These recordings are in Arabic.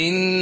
إن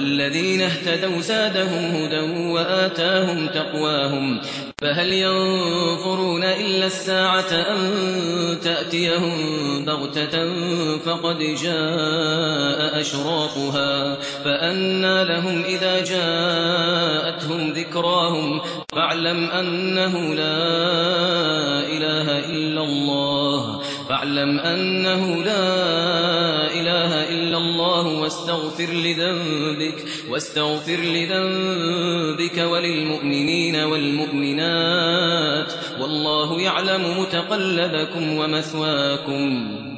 والذين اهتدوا زادهم هدى وآتاهم تقواهم فهل ينظرون إلا الساعة أن تأتيهم بغتة فقد جاء أشراطها فأنا لهم إذا جاءتهم ذكراهم فاعلم أنه لا إله إلا الله فاعلم أنه لا إله واستغفر لذنبك واستغفر لذنبك وللمؤمنين والمؤمنات. والله يعلم متقلبكم ومثواكم.